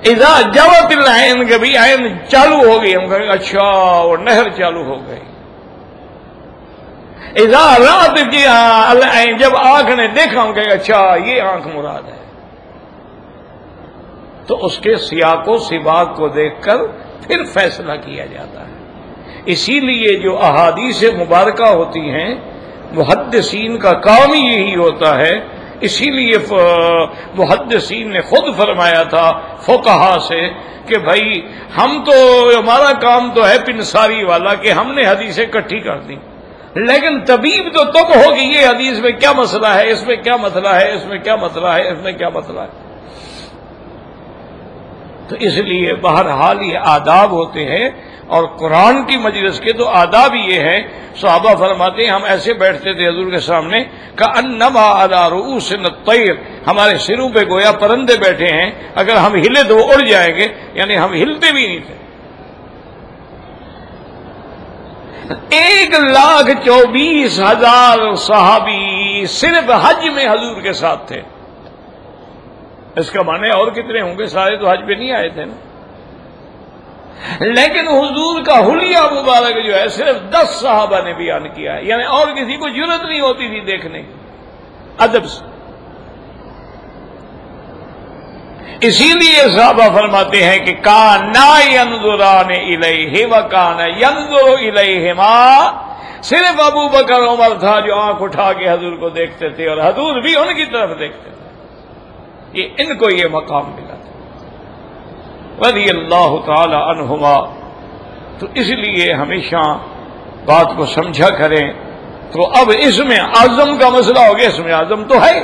اذا جوت العین کبھی عین چالو ہو گئی، ہم کہیں اچھا وہ نہر چالو ہو گئی۔ اذا رات کی العین، جب آنکھ نے دیکھا، ہم کہیں اچھا یہ آنکھ مراد ہے۔ تو اس کے سیاق و سباق کو دیکھ کر پھر فیصلہ کیا جاتا ہے۔ اسی لیے جو احادیث مبارکہ ہوتی ہیں، محدثین کا کام ہی یہی ہوتا ہے۔ اسی لیے محدثین نے خود فرمایا تھا فوکہ سے کہ بھائی، ہم تو، ہمارا کام تو ہے پنساری والا کہ ہم نے حدیثیں کٹھی کر دی لیکن طبیب تو تب ہوگی یہ حدیث میں کیا مسئلہ ہے، اس میں کیا مسئلہ ہے، اس میں کیا مسئلہ ہے، اس میں کیا مسئلہ ہے۔ تو اس لیے بہرحال یہ آداب ہوتے ہیں اور قرآن کی مجلس کے تو آداب یہ ہے صحابہ فرماتے ہیں، ہم ایسے بیٹھتے تھے حضور کے سامنے کا انما ادا روس نطیر ہمارے سروں پہ گویا پرندے بیٹھے ہیں، اگر ہم ہلے تو وہ اڑ جائیں گے یعنی ہم ہلتے بھی نہیں تھے۔ ایک لاکھ چوبیس ہزار صحابی صرف حج میں حضور کے ساتھ تھے۔ اس کا معنی اور کتنے ہوں گے؟ سارے تو حج پہ نہیں آئے تھے نا۔ لیکن حضور کا حلیہ مبارک جو ہے، صرف دس صحابہ نے بیان کیا ہے۔ یعنی اور کسی کو ضرورت نہیں ہوتی تھی دیکھنے کی۔ ادب سے۔ اسی لیے صحابہ فرماتے ہیں کہ کا نا یندوران الہ و کان یندو الہ صرف ابو بکر عمر تھا جو آنکھ اٹھا کے حضور کو دیکھتے تھے اور حضور بھی ان کی طرف دیکھتے تھے۔ یہ ان کو یہ مقام ملا رضی اللہ تعالی عنہما۔ تو اس لیے ہمیشہ بات کو سمجھا کریں۔ تو اب اس میں اعظم کا مسئلہ ہو گیا، اس میں اعظم تو ہے۔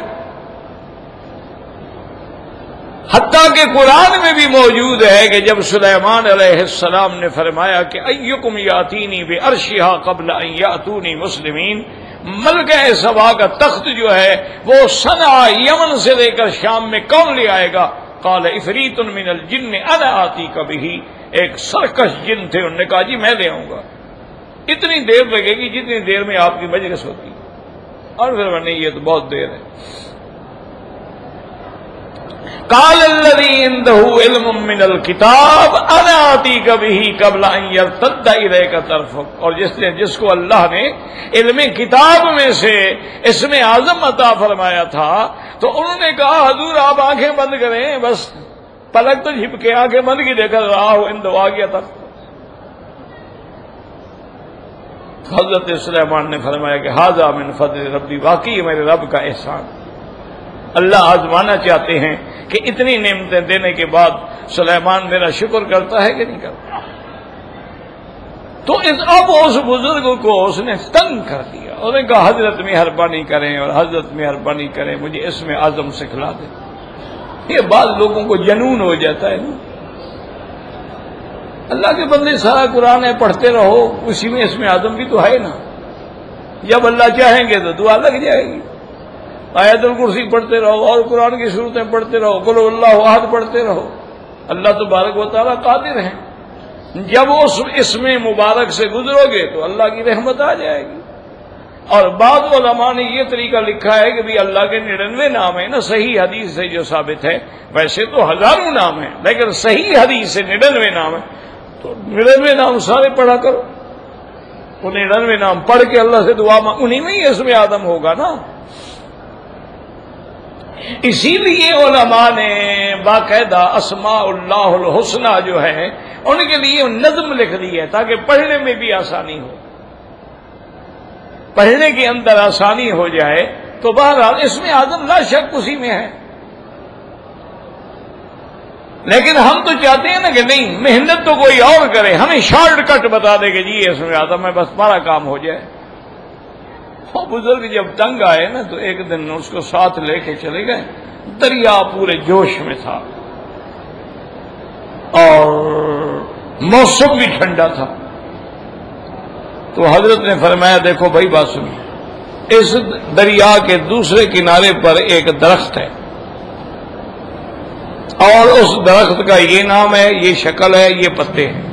حتیٰ کہ قرآن میں بھی موجود ہے کہ جب سلیمان علیہ السلام نے فرمایا کہ ایکم یاتینی بے ارشیا قبل یاتونی مسلمین ملکہ سبا کا تخت جو ہے، وہ سنا یمن سے لے کر شام میں کون لے آئے گا؟ کال افریت من الجن، انا آتی کبھی ایک سرکش جن تھے، انہوں نے کہا جی میں لے آؤں گا۔ اتنی دیر لگے گی جتنی دیر میں آپ کی مجلس ہوتی۔ اور پھر نہیں یہ تو بہت دیر ہے۔ کال علم من الکتاب اناتی کبھی قبل طرف اور جس نے جس کو اللہ نے علم کتاب میں سے اس میں اعظم عطا فرمایا تھا، تو انہوں نے کہا، حضور آپ آنکھیں بند کریں، بس پلک تو جھپ کے آنکھیں بند کی دیکھ رہا ہو ان دو آ گیا تھا۔ حضرت سلیمان نے فرمایا کہ حاضہ من فضل ربی، واقعی میرے رب کا احسان۔ اللہ آزمانا چاہتے ہیں کہ اتنی نعمتیں دینے کے بعد سلیمان میرا شکر کرتا ہے کہ نہیں کرتا۔ تو اس اب اس بزرگ کو اس نے تنگ کر دیا۔ انہوں نے کہا، حضرت مہربانی کریں اور حضرت مہربانی کریں، مجھے اس میں آزم سکھلا دیں۔ یہ بعض لوگوں کو جنون ہو جاتا ہے۔ نا اللہ کے بندے سارا قرآن ہے پڑھتے رہو، اسی میں اس میں آزم بھی تو ہے نا۔ جب اللہ چاہیں گے تو دعا لگ جائے گی۔ آیت الکرسی پڑھتے رہو اور قرآن کی صورتیں پڑھتے رہو کلو اللہ وحد پڑھتے رہو۔ اللہ تبارک و تعالیٰ قادر ہیں۔ جب اس اس میں مبارک سے گزرو گے تو اللہ کی رحمت آ جائے گی۔ اور بعض علماء نے یہ طریقہ لکھا ہے کہ بھی اللہ کے نڑنوے نام ہیں نا صحیح حدیث سے جو ثابت ہے، ویسے تو ہزاروں نام ہیں، لیکن صحیح حدیث سے نڑنوے نام ہے تو نڑنوے نام سارے پڑھا کرو۔ وہ نڑنوے نام پڑھ کے اللہ سے دعا انہیں میں ہی اس میں آدم ہوگا نا۔ اسی لیے علماء نے باقاعدہ اسماء اللہ الحسنہ جو ہے ان کے لیے نظم لکھ دی ہے تاکہ پڑھنے میں بھی آسانی ہو۔ پڑھنے کے اندر آسانی ہو جائے تو بہرحال اس میں آدم لا شک اسی میں ہے۔ لیکن ہم تو چاہتے ہیں نا کہ نہیں، محنت تو کوئی اور کرے، ہمیں شارٹ کٹ بتا دے کہ جی اس میں آتا میں بس بڑا کام ہو جائے۔ وہ بزرگ جب تنگ آئے نا تو ایک دن اس کو ساتھ لے کے چلے گئے۔ دریا پورے جوش میں تھا۔ اور موسم بھی ٹھنڈا تھا۔ تو حضرت نے فرمایا، دیکھو بھائی بات سنی اس دریا کے دوسرے کنارے پر ایک درخت ہے۔ اور اس درخت کا یہ نام ہے، یہ شکل ہے، یہ پتے ہیں۔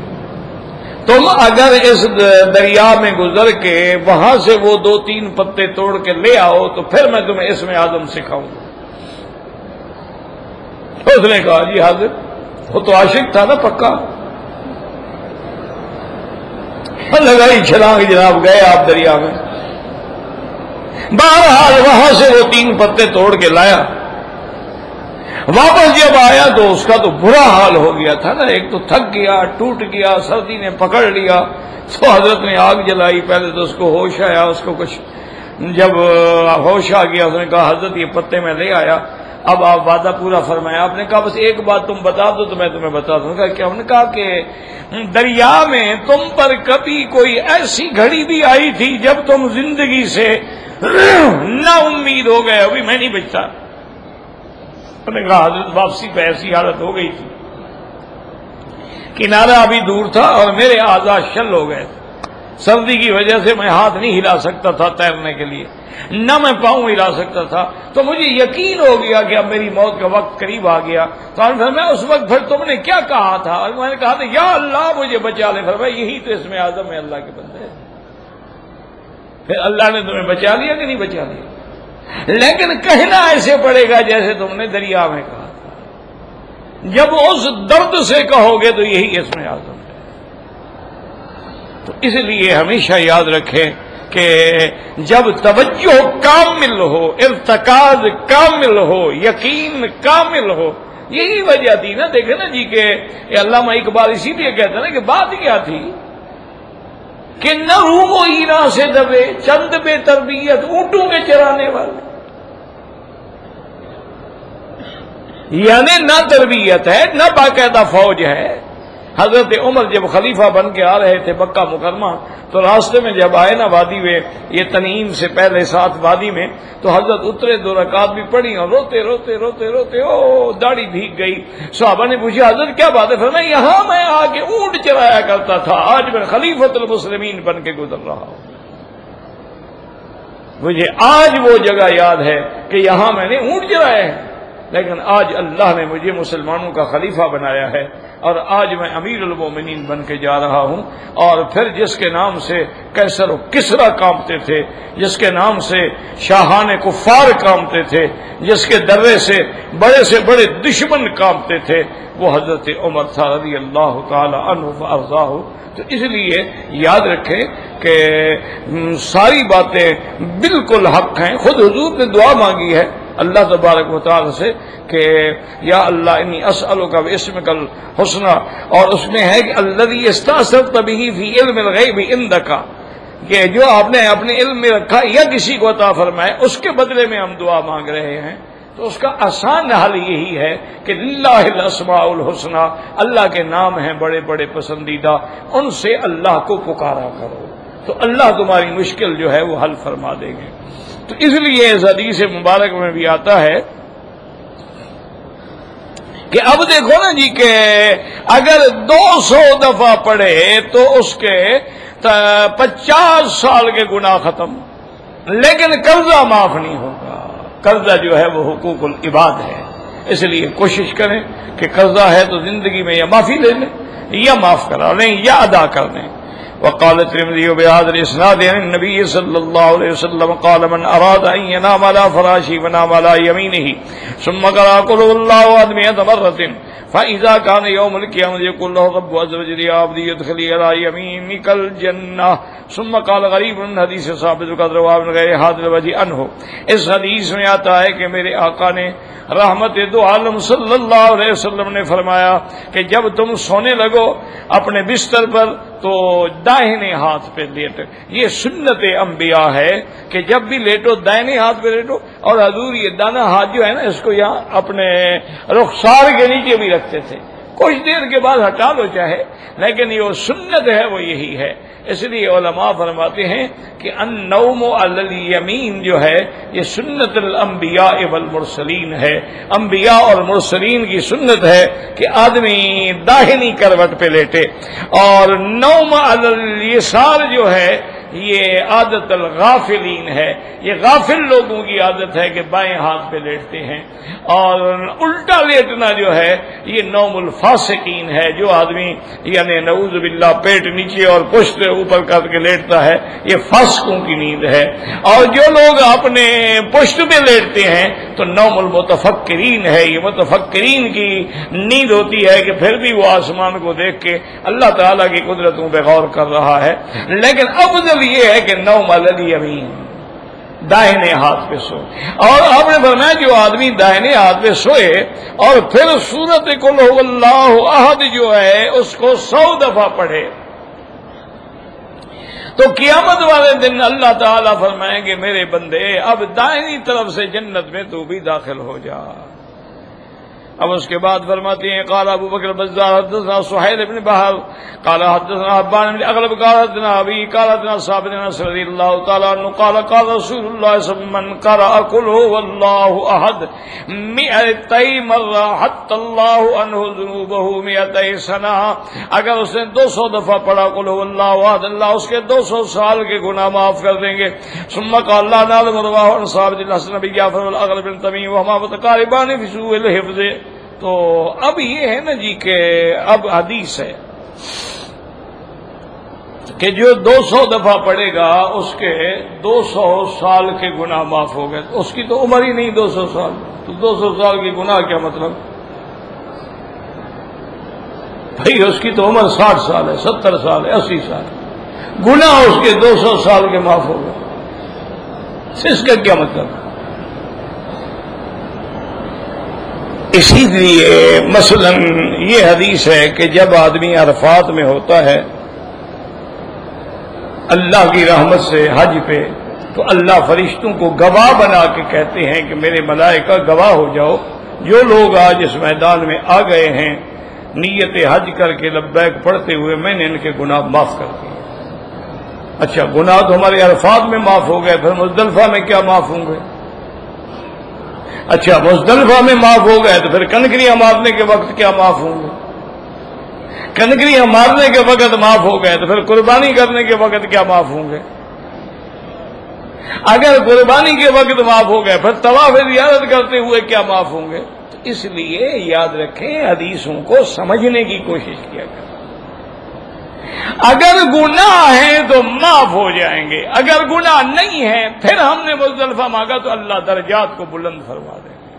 تم اگر اس دریا میں گزر کے وہاں سے وہ دو تین پتے توڑ کے لے آؤ تو پھر میں تمہیں اس میں آدم سکھاؤں اس نے کہا جی حاضر، وہ تو عاشق تھا نا پکا۔ لگائی چھلانگ جناب، گئے آپ دریا میں۔ بہرحال وہاں سے وہ تین پتے توڑ کے لایا۔ واپس جب آیا تو اس کا تو برا حال ہو گیا تھا نا۔ ایک تو تھک گیا، ٹوٹ گیا، سردی نے پکڑ لیا۔ تو حضرت نے آگ جلائی۔ پہلے تو اس کو ہوش آیا، اس کو کچھ جب ہوش آ گیا، اس نے کہا، حضرت، یہ پتے میں لے آیا۔ اب آپ وعدہ پورا فرمایا۔ آپ نے کہا، بس ایک بات تم بتا دو تو میں تمہیں بتا دوں۔ گا کہ ہم نے کہا کہ دریا میں تم پر کبھی کوئی ایسی گھڑی بھی آئی تھی جب تم زندگی سے (clears throat) نہ امید ہو گئے، ابھی میں نہیں بچتا۔ نے کہا، حضرت واپسی پہ ایسی حالت ہو گئی تھی۔ کنارہ ابھی دور تھا اور میرے آزاد شل ہو گئے سردی کی وجہ سے میں ہاتھ نہیں ہلا سکتا تھا تیرنے کے لیے۔ نہ میں پاؤں ہلا سکتا تھا۔ تو مجھے یقین ہو گیا کہ اب میری موت کا وقت قریب آ گیا۔ تو میں اس وقت پھر تم نے کیا کہا تھا؟ اور میں نے کہا تھا، یا اللہ مجھے بچا لے۔ پھر یہی تو اس میں اعظم ہے اللہ کے بندے۔ پھر اللہ نے تمہیں بچا لیا کہ نہیں بچا لیا؟ لیکن کہنا ایسے پڑے گا جیسے تم نے دریا میں کہا تھا۔ جب اس درد سے کہو گے تو یہی اس میں اعظم ہے۔ تو اس لیے ہمیشہ یاد رکھیں کہ جب توجہ کامل ہو، ارتکاز کامل ہو، یقین کامل ہو، یہی وجہ تھی نا۔ دیکھے نا جی کہ علامہ اقبال اسی لیے کہتے نا کہ بات کیا تھی؟ کہ نہ روم و ہیرا سے دبے، چند بے تربیت، اونٹوں میں چرانے والے۔ یعنی نہ تربیت ہے، نہ باقاعدہ فوج ہے۔ حضرت عمر جب خلیفہ بن کے آ رہے تھے بکہ مکرمہ تو راستے میں جب آئے نا وادی میں، یہ تنیم سے پہلے ساتھ وادی میں، تو حضرت اترے دو رکعت بھی پڑی اور روتے روتے روتے روتے، او، داڑھی بھیگ گئی۔ صحابہ نے پوچھا، حضرت کیا بات ہے؟ میں یہاں میں آ کے اونٹ چلایا کرتا تھا، آج میں خلیفت المسلمین بن کے گزر رہا ہوں۔ مجھے آج وہ جگہ یاد ہے کہ یہاں میں نے اونٹ چلایا ہے لیکن آج اللہ نے مجھے مسلمانوں کا خلیفہ بنایا ہے۔ اور آج میں امیر المومنین بن کے جا رہا ہوں اور پھر جس کے نام سے کیسر و کسرا کامتے تھے، جس کے نام سے شاہان کفار کامتے تھے، جس کے درے سے بڑے سے بڑے دشمن کامتے تھے، وہ حضرت عمر تھا رضی اللہ تعالی عنہ تو اس لیے یاد رکھیں کہ ساری باتیں بالکل حق ہیں۔ خود حضور نے دعا مانگی ہے۔ اللہ تبارک و تعالی سے کہ یا اللہ انی اسلو کا اسم کل حسنا اور اس میں ہے کہ اللہ استاثر تبھی فی علم الغیب اندکا کہ جو آپ نے اپنے علم میں رکھا یا کسی کو عطا فرمائے، اس کے بدلے میں ہم دعا مانگ رہے ہیں۔ تو اس کا آسان حل یہی ہے کہ اللہ الاسماء الحسنہ، اللہ کے نام ہیں بڑے بڑے پسندیدہ، ان سے اللہ کو پکارا کرو۔ تو اللہ تمہاری مشکل جو ہے وہ حل فرما دیں گے۔ تو اس لیے اس حدیث مبارک میں بھی آتا ہے کہ اب دیکھو نا جی کہ اگر دو سو دفعہ پڑھے تو اس کے پچاس سال کے گناہ ختم، لیکن قرضہ معاف نہیں ہوگا۔ قرضہ جو ہے وہ حقوق العباد ہے۔ اس لیے کوشش کریں کہ قرضہ ہے تو زندگی میں یا معافی لے لیں، یا معاف کرا لیں، یا ادا کر دیں وقال الترمذي بهذا الاسناد عن النبي صلى الله عليه وسلم قال من اراد ان ينام على فراشه ونام على يمينه ثم قرأ قل الله ادمية مرة فإذا كان يوم القيامة يقول له رب عز وجل يا عبدي يدخلي على يمينك الجنة ثم قال غریب من حدیث ثابت قدر وابن غیر حاضر وجی انہو اس حدیث میں آتا ہے کہ میرے آقا نے رحمت دو عالم صلی اللہ علیہ وسلم نے فرمایا کہ جب تم سونے لگو اپنے بستر پر تو داہنے ہاتھ پہ لیٹ۔ یہ سنت انبیاء ہے کہ جب بھی لیٹو، دائنے ہاتھ پہ لیٹو۔ اور حضور یہ دانا ہاتھ جو ہے نا، اس کو یہاں اپنے رخسار کے نیچے بھی رکھتے تھے۔ کچھ دیر کے بعد ہٹا لو چاہے، لیکن یہ سنت ہے، وہ یہی ہے۔ اس لیے علماء فرماتے ہیں کہ ان نوم الیمین جو ہے، یہ سنت الانبیاء والمرسلین ہے۔ انبیاء اور مرسلین کی سنت ہے کہ آدمی داہنی کروٹ پہ لیٹے۔ اور نوم الیسار جو ہے یہ عادت الغافلین ہے۔ یہ غافل لوگوں کی عادت ہے کہ بائیں ہاتھ پہ لیٹتے ہیں۔ اور الٹا لیٹنا جو ہے، یہ نوم الفاسقین ہے۔ جو آدمی یعنی نعوذ باللہ، پیٹ نیچے اور پشت اوپر کر کے لیٹتا ہے، یہ فاسقوں کی نیند ہے۔ اور جو لوگ اپنے پشت پہ لیٹتے ہیں، تو نوم المتفکرین ہے۔ یہ متفکرین کی نیند ہوتی ہے کہ پھر بھی وہ آسمان کو دیکھ کے اللہ تعالیٰ کی قدرتوں پہ غور کر رہا ہے۔ لیکن اب مطلب یہ ہے کہ نو مللی امین دائنے ہاتھ پہ سو اور آپ نے فرمایا جو آدمی دائنے ہاتھ پہ سوئے اور پھر سورت کل اللہ عہد جو ہے، اس کو سو دفعہ پڑھے۔ تو قیامت والے دن اللہ تعالیٰ فرمائیں گے، میرے بندے، اب دائنی طرف سے جنت میں تو بھی داخل ہو جا۔ اب اس کے بعد فرماتی ہیں، قال ابو بکر بزار حدثنا سہیل ابن بحر قال حدثنا حبان بن اغلب، قال حدثنا ابي قال حدثنا صاحب بن نصر رضي الله تعالى عنه قال قال رسول الله صلى الله عليه وسلم، من قرأ قل هو الله احد، مئتي مرة حتى الله عنه ذنوبه مئتي سنة اگر اس نے دو سو دفعہ پڑھا، قل هو الله احد، اللہ اس کے دو سو سال کے گناہ معاف کر دیں گے۔ ثم قال الله نعلم رواه عن صاحب الحسن بن جعفر والاغلب بن تميم وهما متقاربان في سوء الحفظ۔ تو اب یہ ہے نا جی کہ اب حدیث ہے کہ جو دو سو دفعہ پڑے گا، اس کے دو سو سال کے گناہ معاف ہو گئے۔ اس کی تو عمر ہی نہیں دو سو سال۔ تو دو سو سال کی گناہ کیا مطلب؟ بھائی، اس کی تو عمر ساٹھ سال ہے، ستر سال ہے، اسی سال گناہ اس کے دو سو سال کے معاف ہو گئے۔ اس کا کیا مطلب؟ اسی لیے مثلا یہ حدیث ہے کہ جب آدمی عرفات میں ہوتا ہے، اللہ کی رحمت سے حج پہ، تو اللہ فرشتوں کو گواہ بنا کے کہتے ہیں کہ میرے ملائکہ گواہ ہو جاؤ۔ جو لوگ آج اس میدان میں آ گئے ہیں، نیت حج کر کے لبیک پڑھتے ہوئے میں نے ان کے گناہ معاف کر دیے۔ اچھا گناہ تو ہمارے عرفات میں معاف ہو گئے، پھر مزدلفہ میں کیا معاف ہوں گے؟ اچھا مزدلفہ میں معاف ہو گئے تو پھر کنکریاں مارنے کے وقت کیا معاف ہوں گے؟ کنکریاں مارنے کے وقت معاف ہو گئے تو پھر قربانی کرنے کے وقت کیا معاف ہوں گے؟ اگر قربانی کے وقت معاف ہو گئے پھر طواف زیارت کرتے ہوئے کیا معاف ہوں گے؟ تو اس لیے یاد رکھیں حدیثوں کو سمجھنے کی کوشش کیا کریں۔ اگر گناہ ہیں تو معاف ہو جائیں گے، اگر گناہ نہیں ہے پھر ہم نے مزدلفہ مانگا تو اللہ درجات کو بلند فرما دیں گے۔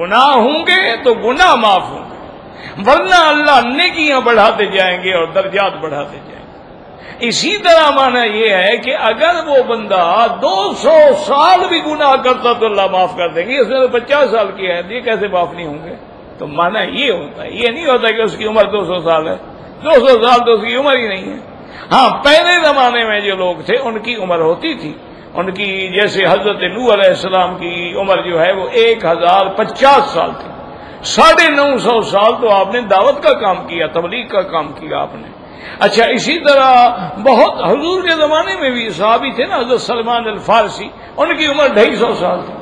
گناہ ہوں گے تو گناہ معاف ہوں گے۔ ورنہ اللہ نیکیاں بڑھاتے جائیں گے اور درجات بڑھاتے جائیں گے۔ اسی طرح مانا یہ ہے کہ اگر وہ بندہ دو سو سال بھی گناہ کرتا تو اللہ معاف کر دیں گے۔ اس میں تو پچاس سال کی ہے، یہ کیسے معاف نہیں ہوں گے؟ تو مانا یہ ہوتا ہے، یہ نہیں ہوتا کہ اس کی عمر دو سو سال ہے۔ دو سو سال تو اس کی عمر ہی نہیں ہے۔ ہاں پہلے زمانے میں جو لوگ تھے، ان کی عمر ہوتی تھی۔ ان کی جیسے حضرت نو علیہ السلام کی عمر جو ہے، وہ ایک ہزار پچاس سال تھی۔ ساڑھے نو سو سال تو آپ نے دعوت کا کام کیا، تبلیغ کا کام کیا آپ نے۔ اچھا اسی طرح بہت حضور کے زمانے میں بھی صحابی تھے نا، حضرت سلمان الفارسی، ان کی عمر ڈھائی سو سال تھی۔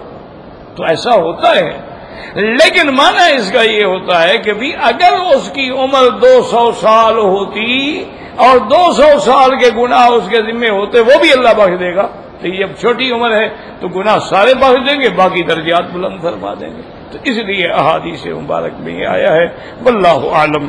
تو ایسا ہوتا ہے لیکن مانا اس کا یہ ہوتا ہے کہ بھی اگر اس کی عمر دو سو سال ہوتی اور دو سو سال کے گناہ اس کے ذمے ہوتے، وہ بھی اللہ بخش دے گا۔ تو یہ اب چھوٹی عمر ہے، تو گناہ سارے بخش دیں گے، باقی درجات بلند فرما دیں گے۔ تو اس لیے احادیث مبارک میں یہ آیا ہے۔ واللہ عالم